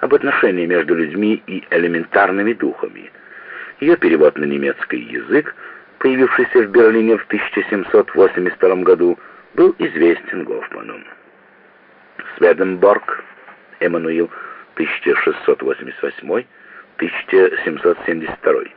об отношении между людьми и элементарными духами. Ее перевод на немецкий язык, появившийся в Берлине в 1782 году, был известен Гофману. Сведенборг, Эммануил, 1688-1772.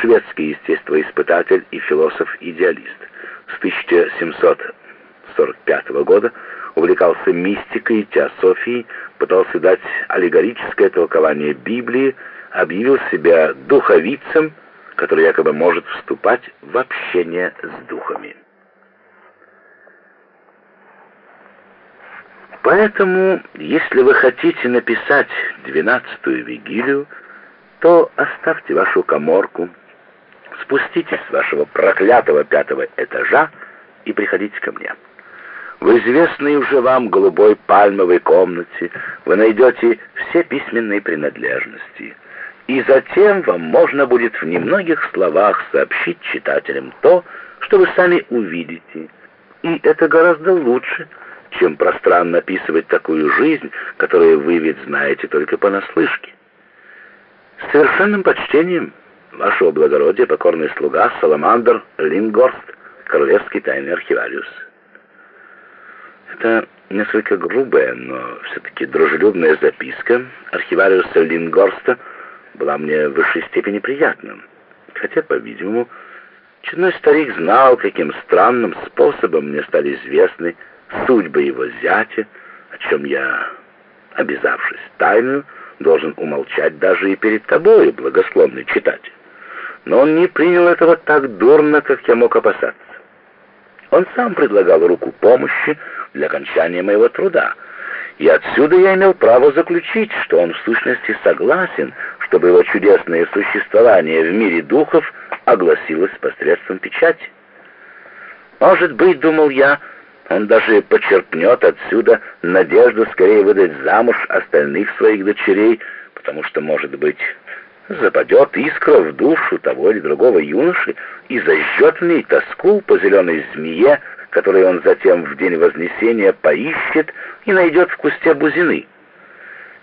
Шведский естествоиспытатель и философ-идеалист. С 1745 года увлекался мистикой и теософией, пытался дать аллегорическое толкование Библии, объявил себя духовицем, который якобы может вступать в общение с духами. Поэтому, если вы хотите написать двенадцатую вигилию, то оставьте вашу коморку, спуститесь с вашего проклятого пятого этажа и приходите ко мне. В известной уже вам голубой пальмовой комнате вы найдете все письменные принадлежности, и затем вам можно будет в немногих словах сообщить читателям то, что вы сами увидите. И это гораздо лучше, чем пространно описывать такую жизнь, которую вы ведь знаете только понаслышке. С совершенным почтением, вашего благородия, покорный слуга Саламандр Лингорст, королевский тайный архивариус. Это несколько грубая, но все-таки дружелюбная записка архивариуса Лингорста была мне в высшей степени приятна. Хотя, по-видимому, чудной старик знал, каким странным способом мне стали известны судьбы его зятя, о чем я, обязавшись тайную, должен умолчать даже и перед тобой, благословный читатель. Но он не принял этого так дурно, как я мог опасаться. Он сам предлагал руку помощи, для окончания моего труда. И отсюда я имел право заключить, что он в сущности согласен, чтобы его чудесное существование в мире духов огласилось посредством печати. Может быть, думал я, он даже почерпнет отсюда надежду скорее выдать замуж остальных своих дочерей, потому что, может быть, западет искра в душу того или другого юноши и зажжет в ней тоску по зеленой змее, который он затем в день Вознесения поищет и найдет в кусте бузины.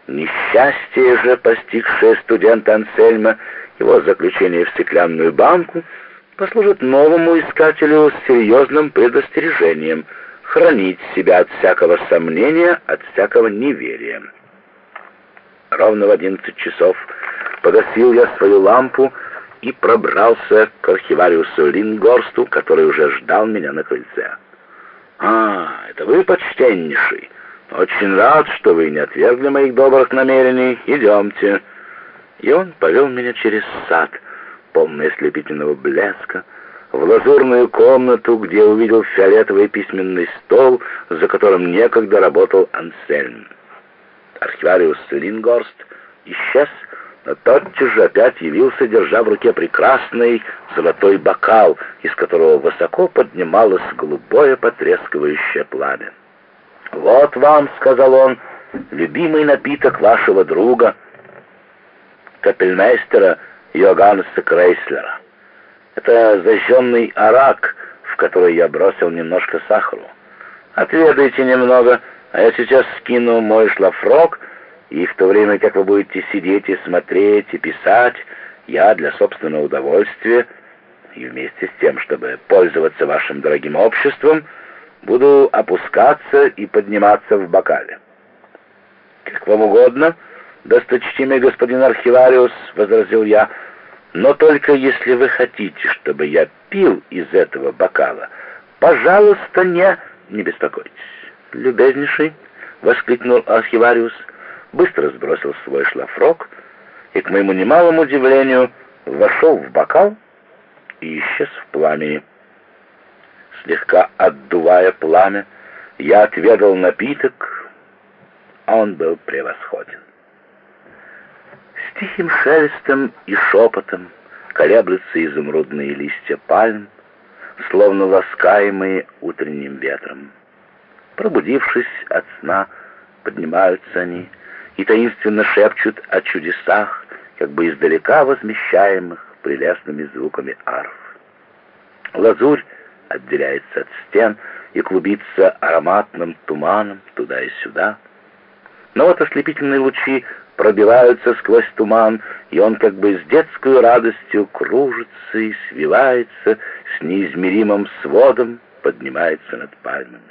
Несчастье же, постигшее студента Ансельма, его заключение в стеклянную банку, послужит новому искателю серьезным предостережением хранить себя от всякого сомнения, от всякого неверия. Ровно в одиннадцать часов погасил я свою лампу и пробрался к архивариусу Лингорсту, который уже ждал меня на крыльце. «А, это вы, почтеннейший? Очень рад, что вы не отвергли моих добрых намерений. Идемте». И он повел меня через сад, полный ослепительного блеска, в лазурную комнату, где увидел фиолетовый письменный стол, за которым некогда работал Ансельм. Архивариус Лингорст исчез, но тотчас же опять явился, держа в руке прекрасный золотой бокал, из которого высоко поднималось голубое потрескивающее пламя. «Вот вам», — сказал он, — «любимый напиток вашего друга, капельмейстера Йоганнеса Крейслера. Это зажженный арак, в который я бросил немножко сахару. Отведайте немного, а я сейчас скину мой шлафрок — и в то время, как вы будете сидеть и смотреть и писать, я для собственного удовольствия и вместе с тем, чтобы пользоваться вашим дорогим обществом, буду опускаться и подниматься в бокале. Как вам угодно, досточтимый господин архивариус, — возразил я, — но только если вы хотите, чтобы я пил из этого бокала, пожалуйста, не... не беспокойтесь. Любезнейший, — воскликнул архивариус, — быстро сбросил свой шлафрок и, к моему немалому удивлению, вошел в бокал и исчез в пламени. Слегка отдувая пламя, я отведал напиток, а он был превосходен. С тихим шелестом и шепотом колеблются изумрудные листья пальм, словно ласкаемые утренним ветром. Пробудившись от сна, поднимаются они, и таинственно шепчут о чудесах, как бы издалека возмещаемых прелестными звуками арф. Лазурь отделяется от стен и клубится ароматным туманом туда и сюда. Но вот ослепительные лучи пробиваются сквозь туман, и он как бы с детской радостью кружится и свивается, с неизмеримым сводом поднимается над пальмами.